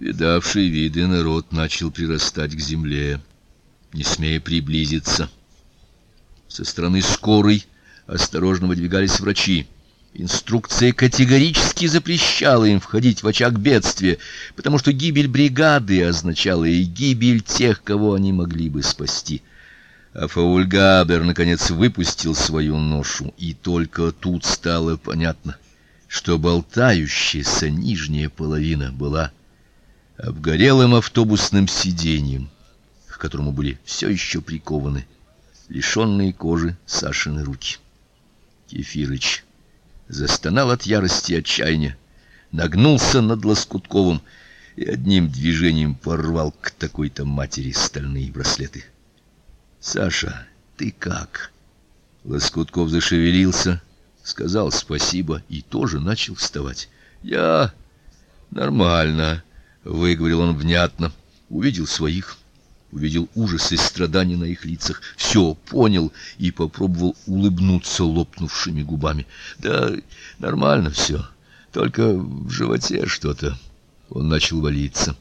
Видавший виды народ начал прирастать к земле, не смея приблизиться. Со стороны скорой осторожно выдвигались врачи. Инструкция категорически запрещала им входить в очаг бедствия, потому что гибель бригады означала и гибель тех, кого они могли бы спасти. А Фаульгабер наконец выпустил свою ношу, и только тут стало понятно, что болтающаяся нижняя половина была обгорелым автобусным сиденьем, к которому были все еще прикованы лишенные кожи Сашины руки. Кефирыч застонал от ярости и отчаяния, нагнулся над Лоскутковым и одним движением порвал к такой-то матери стальные браслеты. Саша, ты как? Лоскутков зашевелился, сказал спасибо и тоже начал вставать. Я нормально, выговорил он внятно, увидел своих увидел ужас и страдания на их лицах, все понял и попробовал улыбнуться лопнувшими губами. Да нормально все, только в животе что-то. Он начал валиться,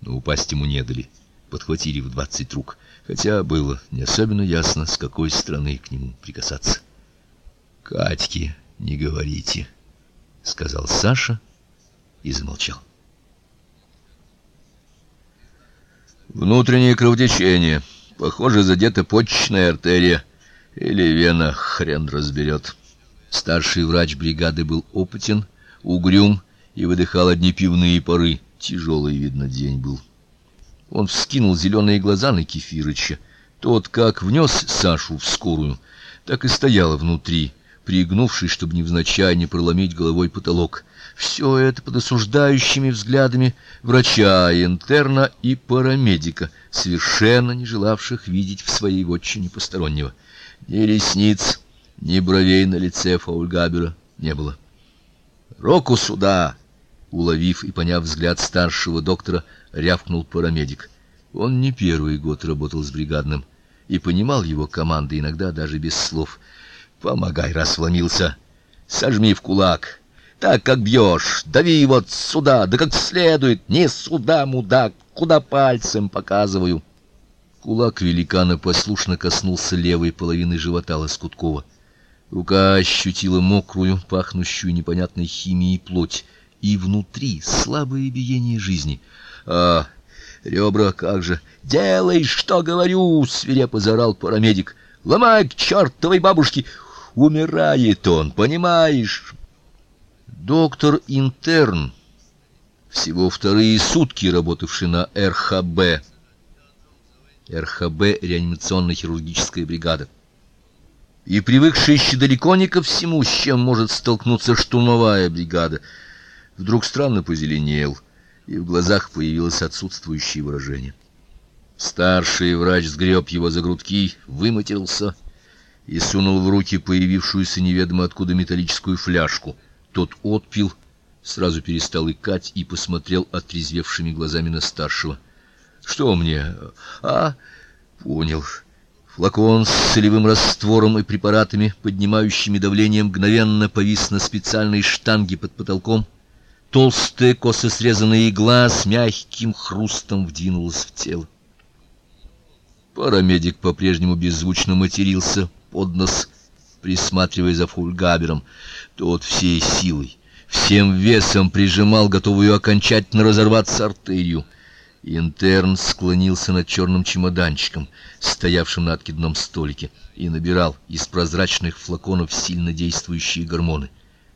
но упасть ему не дали. Подхватили в двадцать рук, хотя было не особенно ясно, с какой стороны к нему прикасаться. Катьке не говорите, сказал Саша и замолчал. Внутреннее кровотечение. Похоже, задета почечная артерия или вена, хрен разберет. Старший врач бригады был опытен, угрюм и выдыхал одни пивные пары. Тяжелый, видно, день был. Он вскинул зеленые глаза на Кефирыча. Тот, как внес Сашу в скорую, так и стоял внутри, пригнувшись, чтобы невзначай не проломить головой потолок. Все это под осуждающими взглядами врача, интерна и парамедика, совершенно не желавших видеть в своей вотчине постороннего. Ни ресниц, ни бровей на лице Фаульгабера не было. "Руку сюда!" уловив и поняв взгляд старшего доктора, рявкнул парамедик. Он не первый год работал с бригадным и понимал его команды иногда даже без слов. "Помогай, раз вломился. Сожми в кулак." Так как бьешь, дави вот сюда, да как следует, не сюда, мудак, куда пальцем показываю. Кулак великана послушно коснулся левой половины живота Лоскуткова. Рука ощутила мокрую, пахнущую непонятной химией плоть, и внутри слабое биение жизни. А ребра как же? Делай, что говорю, свирепо заорал парамедик. Ломай к чертовой бабушке. Умирает он, понимаешь? Доктор-интерн, всего вторые сутки работавший на РХБ. РХБ реанимационно-хирургическая бригада. И привыкший еще далеко не ко всему, с чем может столкнуться штурмовая бригада, вдруг странно позеленел, и в глазах появилось отсутствующее выражение. Старший врач сгреб его за грудки, выматерился и сунул в руки появившуюся неведомо откуда металлическую фляжку — тот отпил, сразу перестал икать и посмотрел отрезвевшими глазами на старшего. Что мне? А, понял. Флакон с солевым раствором и препаратами, поднимающими давление, мгновенно повис на специальной штанге под потолком. Толстая косо срезанная игла с мягким хрустом вдвинулась в тело. Парамедик по-прежнему беззвучно матерился под нос, присматривая за фульгабером. Тот всей силой, всем весом прижимал готовую окончательно разорваться артерию. Интерн склонился над черным чемоданчиком, стоявшим на откидном столике, и набирал из прозрачных флаконов сильно действующие гормоны.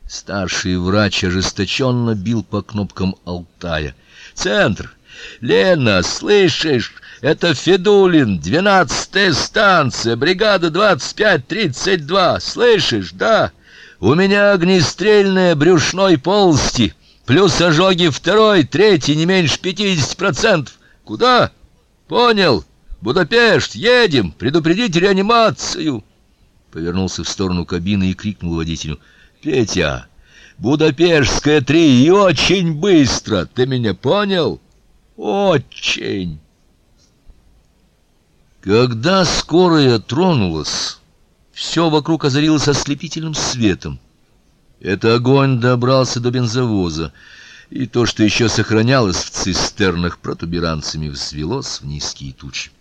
Старший врач ожесточенно бил по кнопкам Алтая. Центр. Лена, слышишь? Это Федулин, двенадцатая станция, бригада двадцать пять тридцать два. Слышишь? Да. У меня огнестрельная брюшной полости, плюс ожоги второй, третий, не меньше пятидесяти процентов. Куда? Понял. Будапешт, едем, предупредить реанимацию. Повернулся в сторону кабины и крикнул водителю: "Петя, Будапештская три и очень быстро. Ты меня понял? Очень". Когда скорая тронулась, все вокруг озарилось ослепительным светом. Это огонь добрался до бензовоза. и то, что еще сохранялось в цистернах, протуберанцами взвелось в низкие тучи.